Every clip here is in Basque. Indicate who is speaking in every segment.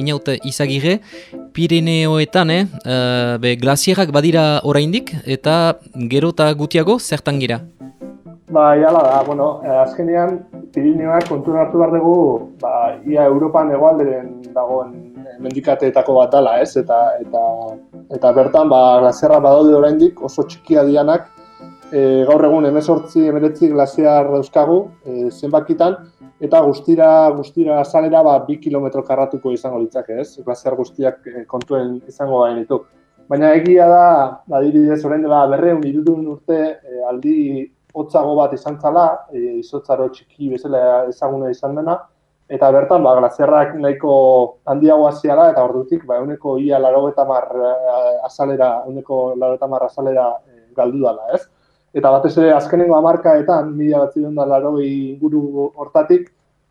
Speaker 1: inaut izagire, Pirineoetan, eh, be, glasierak badira oraindik eta gero eta gutiago zertan gira?
Speaker 2: Ba, jala da, bueno, azkenean Pirineoak kontu hartu behar dugu, ba, ia Europan egualderen dagoen mendikateetako bat dala, ez? Eta, eta, eta bertan, ba, glasierra badaude oraindik oso txikia dianak, e, gaur egun emezortzi, emeretzi glaziar dauzkagu, e, zenbakitan, eta guztira, guztira azalera, ba, bi kilometro karratuko izango litzake, ez? Glaziar guztiak e, kontuen izango gain ditu. Baina egia da, adibidez orain dela berreun irudun urte e, aldi hotzago bat izan zala, e, izotzaro txiki bezala ezaguna izan dena, eta bertan, ba, glazerrak nahiko handiago aziala, eta ordutik, ba, euneko ia laro eta mar azalera, euneko laro eta mar azalera e, galdu dala, ez? Eta batez ere, azkenengo amarkaetan, mila bat ziren da laro inguru hortatik,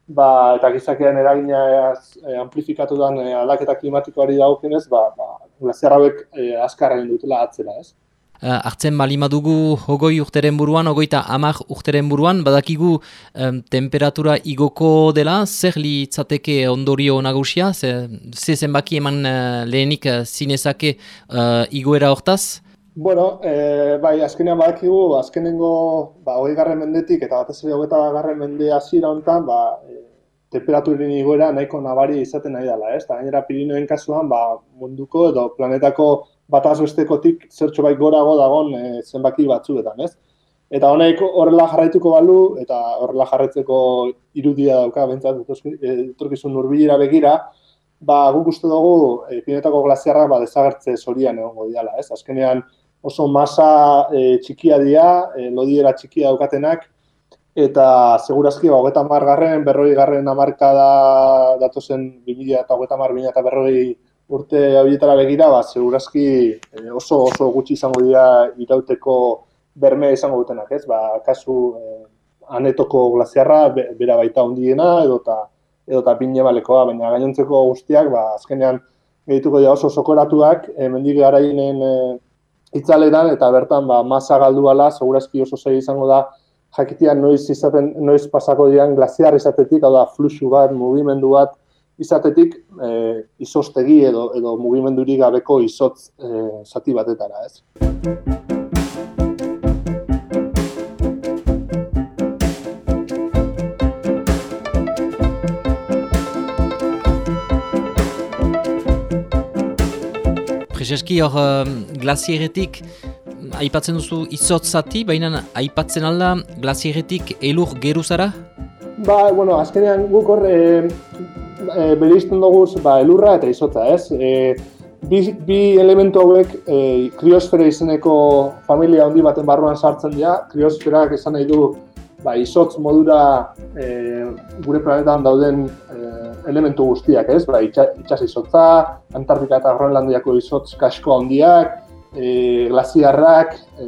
Speaker 2: ba, eta gizakean eragina e, amplifikatu den e, aldaketa klimatikoari dagokenez, ba, ba, glazerrauek e, azkarren dutela atzera, ez?
Speaker 1: Uh, hartzen malima dugu hogoi urteren buruan, hogeita amak urteren buruan, badakigu um, temperatura igoko dela, zer litzateke ondorio nagusia, ze, ze zenbaki eman uh, lehenik uh, zinezake uh, igoera hortaz?
Speaker 2: Bueno, e, bai, azkenean badakigu, azkenengo ba, hogei garren mendetik eta batez ere hogeita garren mende hasiera honetan, ba, e, temperaturen igoera nahiko nabari izaten nahi dela, ez? Eta gainera Pirinoen kasuan, ba, munduko edo planetako bat azbestekotik zertxo bai gorago dagon e, zenbaki batzuetan, ez? Eta honek horrela jarraituko balu, eta horrela jarraitzeko irudia dauka, bentsat, etorkizun urbilera begira, ba, guk uste dugu, e, pinetako glaziarra ba, desagertze zorian egongo diala, ez? Azkenean oso masa e, txikia dira, e, lodiera txikia daukatenak, eta segurazki, ba, hogeta margarren, berroi garren amarkada datozen 2000 eta hogeta mar, eta berroi urte horietara begira, ba, segurazki eh, oso oso gutxi izango dira irauteko berme izango dutenak, ez? Ba, kasu eh, anetoko glaziarra bera baita hondiena edo ta edo ta pine balekoa, baina gainontzeko guztiak, ba, azkenean gehituko dira oso sokoratuak, e, mendik garainen e, itzaletan eta bertan ba, masa galdu ala, segurazki oso zei izango da jakitian noiz izaten noiz pasako dian glaziar izatetik, hau da fluxu bat, mugimendu bat, izatetik e, izostegi edo edo mugimendurik gabeko izotz e, zati batetara, ez?
Speaker 1: Prezeski hor uh, glasieretik aipatzen duzu izotz zati, baina aipatzen alda glasieretik elur geruzara?
Speaker 2: Ba, bueno, azkenean guk hor e, bereizten dugu ba, elurra eta izotza, ez? E, bi, bi elementu hauek e, kriosfera izeneko familia handi baten barruan sartzen dira. Kriosferak esan nahi du ba, izotz modura e, gure planetan dauden e, elementu guztiak, ez? Ba, itxas izotza, Antartika eta Groenlandiako izotz kasko handiak, e, glaziarrak, e,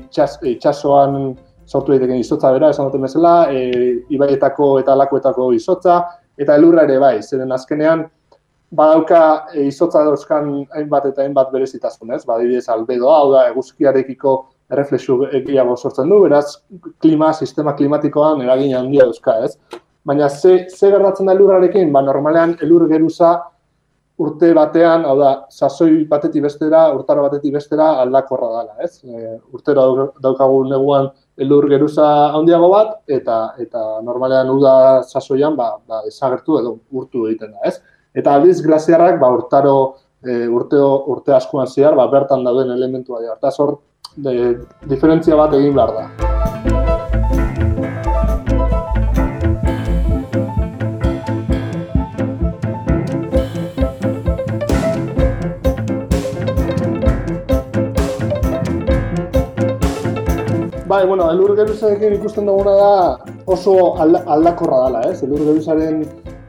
Speaker 2: itxas, itxasoan sortu daiteken izotza bera, esan duten bezala, e, ibaietako eta alakoetako izotza, eta elurra ere bai, zeren azkenean badauka e, izotza dauzkan hainbat eta hainbat berezitasun, ez? Badibidez albedoa, hau da eguzkiarekiko erreflexu egiago sortzen du, beraz klima, sistema klimatikoan eragin handia dauzka, ez? Baina ze, ze gertatzen da elurrarekin? Ba, normalean elur geruza urte batean, hau da, sasoi batetik bestera, urtaro batetik bestera aldakorra dela, ez? E, urtero daukagu neguan elur geruza handiago bat eta eta normalean uda sasoian ba, ba desagertu edo urtu egiten da, ez? Eta aldiz glaziarrak ba urtaro e, urte urte askoan zehar ba bertan dauden elementua dira. Hortaz hor diferentzia bat egin behar da. Bai, bueno, elur geruzarekin ikusten duguna da oso aldakorra dela, ez? Elur geruzaren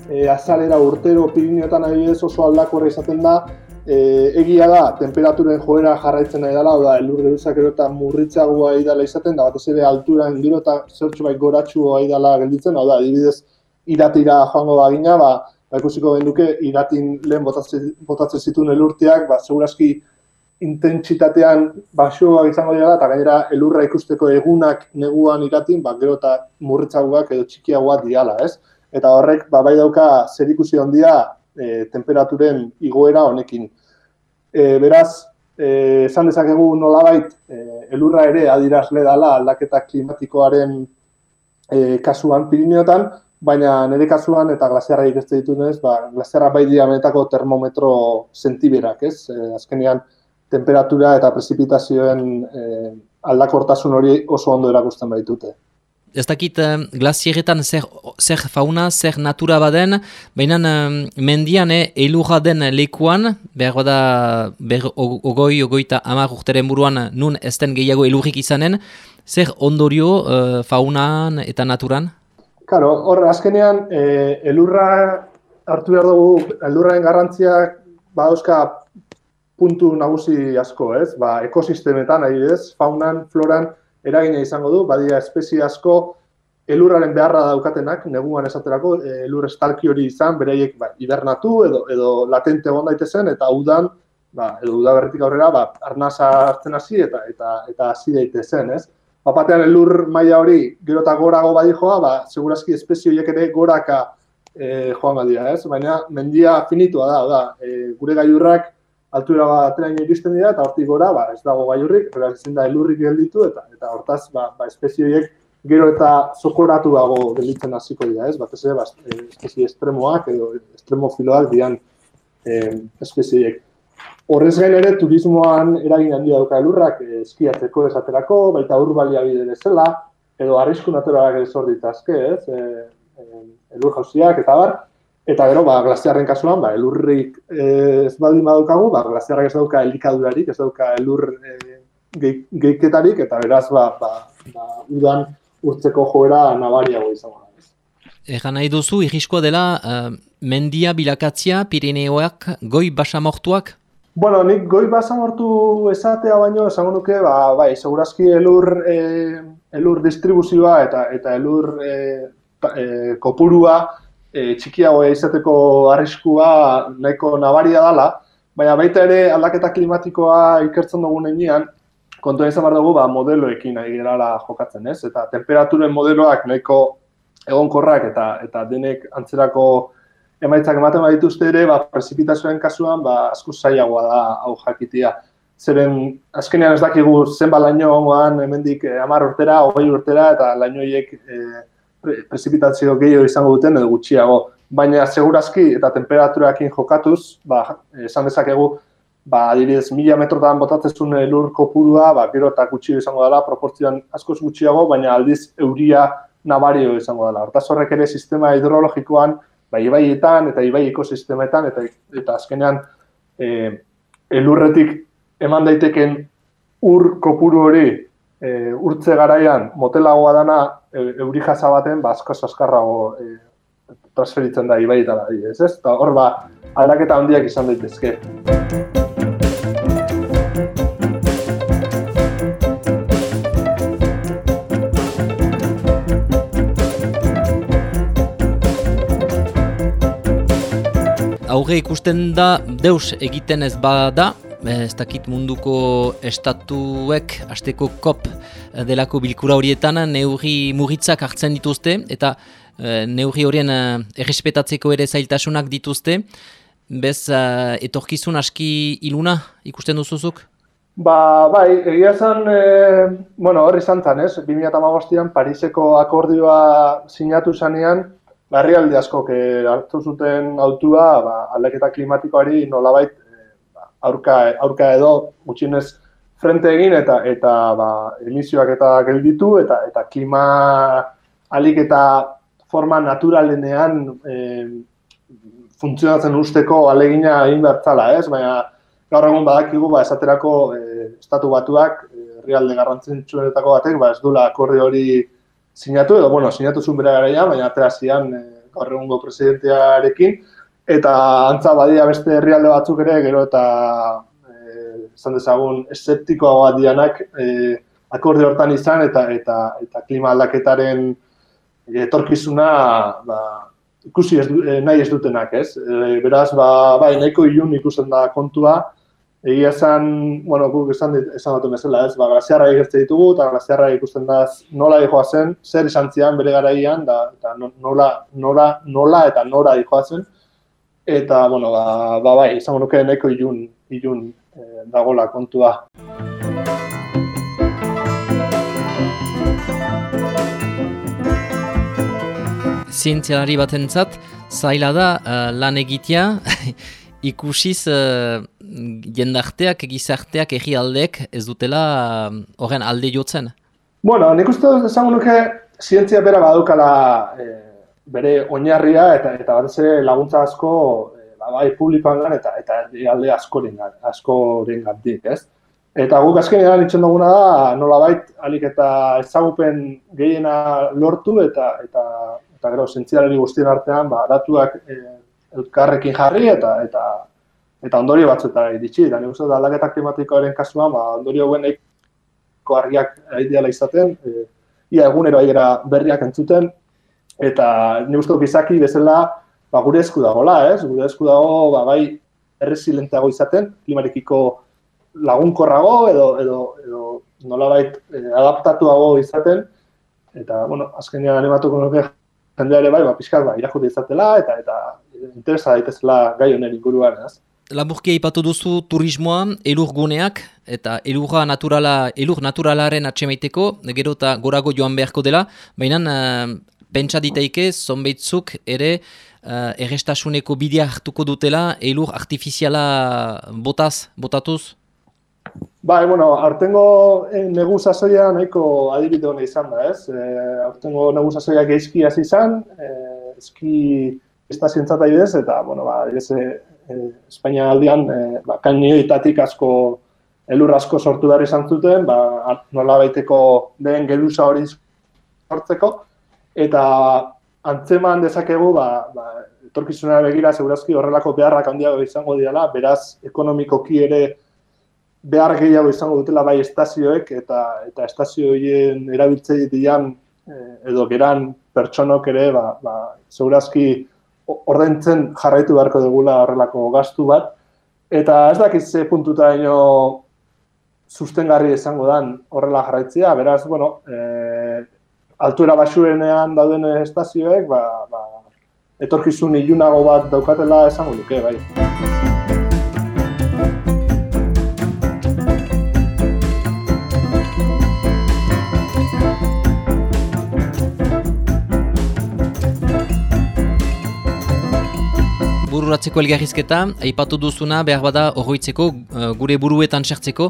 Speaker 2: e, azalera urtero Pirineotan adibidez oso aldakorra izaten da. E, egia da, temperaturen joera jarraitzen nahi dela, da, elur geruzak ero eta murritzagoa idala izaten, da, batez ere alturan gero eta zertxo bai goratxua idala gelditzen, hau da, adibidez, iratira joango da gina, ba, ba ikusiko genduke, iratin lehen botatzen, botatzen zituen elurteak, ba, segurazki intentsitatean basoa izango dira eta gainera elurra ikusteko egunak neguan iratin, ba, gero eta murritzagoak edo txikiagoak diala, ez? Eta horrek, ba, bai dauka zer ikusi ondia e, temperaturen igoera honekin. E, beraz, e, esan dezakegu nolabait, e, elurra ere adirazle dala aldaketa klimatikoaren e, kasuan Pirineotan, baina nire kasuan eta glasiarra ikuste ditunez, ba, glasiarra bai diametako termometro sentiberak, ez? E, azkenean, temperatura eta prezipitazioen e, aldakortasun hori oso ondo erakusten baitute
Speaker 1: ez dakit uh, glasieretan zer, zer fauna, zer natura baden, baina mendian eh, elurra den lekuan, behar bada ber, ogoi, ogoita amar urteren buruan nun ez den gehiago elurrik izanen, zer ondorio uh, faunan eta naturan?
Speaker 2: Karo, hor, azkenean, eh, elurra hartu behar dugu, elurraen garrantziak badauzka puntu nagusi asko, ez? Ba, ekosistemetan, adibidez, faunan, floran, eragina izango du, badia espezie asko elurraren beharra daukatenak, neguan esaterako, e, elur estalki hori izan, bereiek ba, hibernatu edo, edo latente egon daitezen, eta udan, ba, edo udaberritik aurrera, ba, arnasa hartzen hasi eta eta eta hasi daitezen, ez? Bapatean elur maila hori gero eta gorago badi joa, ba, segurazki espezie horiek ere goraka e, joan badia, ez? Baina mendia finitua da, da, e, gure gaiurrak altura bateraino iristen dira eta hortik gora ba, ez dago gaiurrik, beraz ezin da elurrik gelditu eta eta hortaz ba, ba espezioiek gero eta zokoratu dago gelditzen hasiko dira, ez? Batez ere ba, espezie estremoak edo estremofiloak dian eh, espezioiek. Horrez gain ere turismoan eragin handia dauka elurrak eh, eskiatzeko esaterako, baita ur baliabide bezala edo arrisku naturalak hor ditazke, ez? Eh, eh, elur jauziak eta bar, Eta gero, ba, glaziarren kasuan, ba, elurrik eh, ez baldin badaukagu, ba, glaziarrak ez dauka elikadurarik, ez dauka elur eh, geiketarik, eta beraz, ba, ba, ba, udan urtzeko joera nabariago izango da.
Speaker 1: Egan nahi duzu, irriskoa dela, uh, mendia bilakatzia, Pirineoak, goi basamortuak?
Speaker 2: Bueno, nik goi basamortu esatea baino, esango nuke, ba, bai, segurazki elur, eh, elur distribuzioa eta, eta elur eh, eh, kopurua, e, txikiago izateko arriskua nahiko nabaria dela, baina baita ere aldaketa klimatikoa ikertzen dugun enean, kontua izan behar dugu ba, modeloekin nahi gerala jokatzen, ez? Eta temperaturen modeloak nahiko egonkorrak eta eta denek antzerako emaitzak ematen badituzte ere, ba, prezipitazioen kasuan ba, asko zailagoa da hau jakitia. Zeren azkenean ez dakigu zenba laino ongoan hemendik 10 eh, urtera, 20 urtera eta lainoiek eh, prezipitazio gehiago izango duten edo gutxiago. Baina segurazki eta temperaturakin jokatuz, ba, esan dezakegu, ba, adibidez, mila metrotan botatzezun lur kopurua, ba, gero eta gutxio izango dela, proportzioan askoz gutxiago, baina aldiz euria nabario izango dela. Hortaz horrek ere sistema hidrologikoan, ba, ibaietan eta ibai ekosistemetan, eta, eta azkenean e, elurretik eman daiteken ur kopuru hori e, urtze garaian motelagoa dana e, euri jasa baten ba asko azkarrago e, transferitzen da ibaitara ez ez? Ta hor ba aldaketa handiak izan daitezke.
Speaker 1: Aurre ikusten da deus egiten ez bada, ez dakit munduko estatuek asteko kop delako bilkura horietan neurri muritzak hartzen dituzte eta e, neurri horien errespetatzeko ere zailtasunak dituzte. Bez, e, etorkizun aski iluna ikusten duzuzuk?
Speaker 2: Ba, bai, egia zen, e, bueno, horri zantzan, ez? 2008an Pariseko akordioa sinatu zanean, barri aldi asko, hartu zuten autua, ba, aldaketa klimatikoari nolabait aurka, aurka edo gutxienez frente egin eta eta ba, emisioak eta gelditu eta eta klima alik eta forma naturalenean e, funtzionatzen usteko alegina egin bertzala, ez? Baina gaur egun badakigu ba esaterako e, estatu batuak herrialde garrantzitsuenetako batek ba ez dula akordio hori sinatu edo bueno, sinatu zuen bere garaia, baina atera zian e, gaur egungo presidentearekin Eta antza badia beste herrialde batzuk ere, gero eta eh, esan dezagun eseptikoa dianak eh, akorde hortan izan eta eta eta klima aldaketaren etorkizuna ba, ikusi ez, eh, nahi ez dutenak, ez? E, beraz, ba, bai, nahiko ilun ikusten da kontua, egia esan, bueno, guk esan, esan dut bezala, ez? Ba, graziarra egertze ditugu, eta graziarra ikusten da nola dijoa zen, zer izan zian bere garaian, da, eta nola, nola, nola eta nora dijoa zen, eta, bueno, ba, ba bai, izango nuke nahiko ilun, ilun e, dagola kontua.
Speaker 1: Zientzialari batentzat zaila da uh, lan egitea ikusiz uh, jendarteak, gizarteak, egi ez dutela horren alde jotzen?
Speaker 2: Bueno, nik uste esango nuke zientzia bera badukala e, bere oinarria eta eta batez ere laguntza asko e, bai publikoan eta eta alde askoren askoren gandik, ez? Eta guk azkenean itzen duguna da nolabait alik eta ezagupen gehiena lortu eta eta eta gero zientzialari guztien artean ba datuak e, elkarrekin jarri eta eta eta ondorio batzuetara iritsi. Da nik uste aldaketa klimatikoaren kasuan ba ondorio hauen argiak ideala izaten, e, ia egunero aigera berriak entzuten eta nik uste bizaki bezala ba gure esku dagola, ez? Gure esku dago ba bai erresilenteago izaten klimarekiko lagunkorrago edo edo edo nolabait e, adaptatuago izaten eta bueno, azkenean animatuko nuke jendea ere bai, ba, pixkat, ba, irakurri izatela, eta eta interesa daitezela gai honen inguruan, ez?
Speaker 1: Laburki aipatu duzu turismoa, elur guneak, eta elurra naturala, elur naturalaren atxemaiteko, gero eta gorago joan beharko dela, baina uh, pentsa ditaike, zonbeitzuk ere uh, errestasuneko bidea hartuko dutela, elur artifiziala botaz, botatuz?
Speaker 2: Bai, bueno, artengo eh, negu sasoia nahiko adibide hona izan da, ez? Eh, artengo negu sasoia geizki hasi izan, eh, eski estazientzat adibidez, eta, bueno, ba, eh, eh, Espainia aldian, eh, ba, kainioitatik asko elur asko sortu behar izan zuten, ba, nola baiteko den gelusa hori sortzeko, eta antzeman dezakegu, ba, ba, etorkizunera begira, segurazki horrelako beharrak handiago izango diala, beraz, ekonomikoki ere, behar gehiago izango dutela bai estazioek eta eta estazio horien erabiltze dian eh, edo geran pertsonok ere ba, ba segurazki ordaintzen jarraitu beharko dugula horrelako gastu bat. Eta ez dakiz ze puntuta sustengarri izango dan horrela jarraitzea. Beraz bueno e, altuera basuenean dauden estazioek ba, ba etorkizun ilunago bat daukatela esango duke bai
Speaker 1: bururatzeko elgarrizketa, aipatu duzuna behar bada horroitzeko, uh, gure buruetan sartzeko,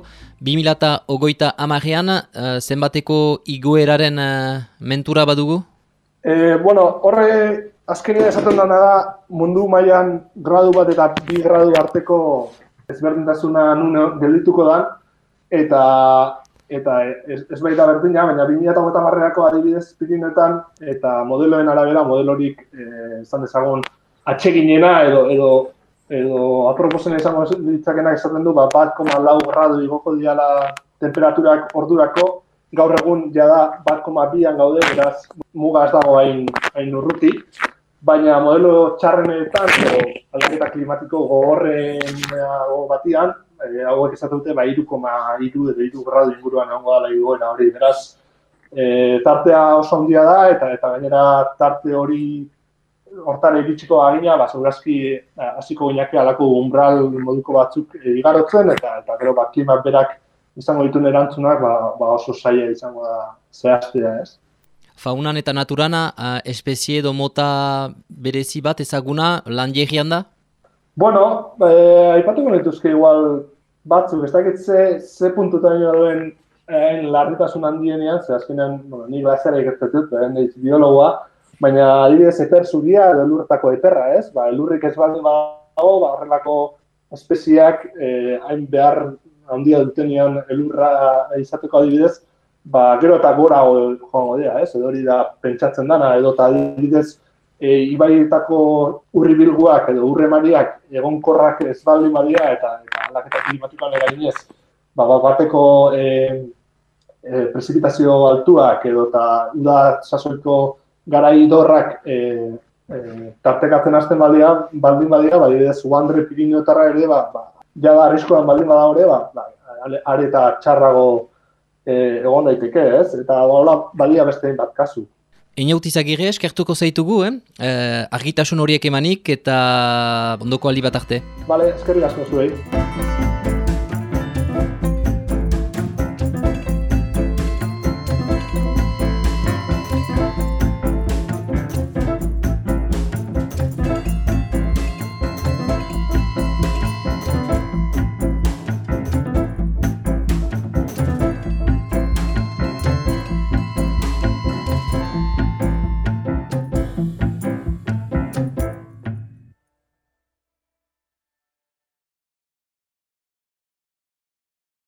Speaker 1: 2008 amarean, uh, zenbateko igoeraren uh, mentura badugu?
Speaker 2: E, bueno, horre azkenien esaten dana da mundu mailan gradu bat eta bi gradu arteko ezberdintasuna nun geldituko da, eta eta ez, ez baita berdina, baina 2008 marreako adibidez pirinetan, eta modeloen arabera, modelorik eh, izan dezagun atseginena edo edo edo aproposena izango ditzakena esaten du, ba, bat koma lau gradu igoko diala temperaturak ordurako, gaur egun jada bat koma bian gaude, beraz muga ez dago hain, hain urruti, baina modelo txarrenetan, edo aldaketa klimatiko gogorren batian, e, hauek esatu dute, ba, koma edo iru gradu inguruan egongo dala igoena hori, beraz, e, tartea oso handia da, eta eta gainera tarte hori hortan iritsiko agina, ba, segurazki eh, hasiko gineke alako umbral moduko batzuk eh, igarotzen, eta eta gero bat klima berak izango dituen erantzunak ba, ba oso saia izango da zehaztea, ez?
Speaker 1: Faunan eta naturana, uh, espezie edo mota berezi bat ezaguna lan da?
Speaker 2: Bueno, eh, aipatuko nituzke igual batzuk, ez dakit ze, ze puntuta nio duen eh, larritasun handienean, ze azkenean, bueno, ni bazera ikertetut, eh, biologoa, Baina adibidez eper zuria edo elurretako eperra, ez? Ba, elurrik ez baldin badago, ba, horrelako espeziak eh, hain behar handia dutenean elurra izateko adibidez, ba, gero eta gora joango dira, ez? Edo hori da pentsatzen dana, edo eta adibidez e, ibaietako urri bilguak edo urre mariak egonkorrak ez baldin badia eta, eta aldaketa klimatikoan eraginez, ba, ba, bateko e, e, prezipitazio altuak edo eta uda sasoiko garai dorrak e, e, tartekatzen hasten badia, baldin badia, bai ez uandre piriniotarra ere, ba, ba, jada arriskoan baldin bada hori, ba, ba, are eta txarrago e, egon daiteke, ez? Eta hola badia beste bat kasu.
Speaker 1: Einautizak ere, eskertuko zaitugu, eh? eh? argitasun horiek emanik eta ondoko aldi bat arte.
Speaker 2: Bale, eskerrik asko zuei.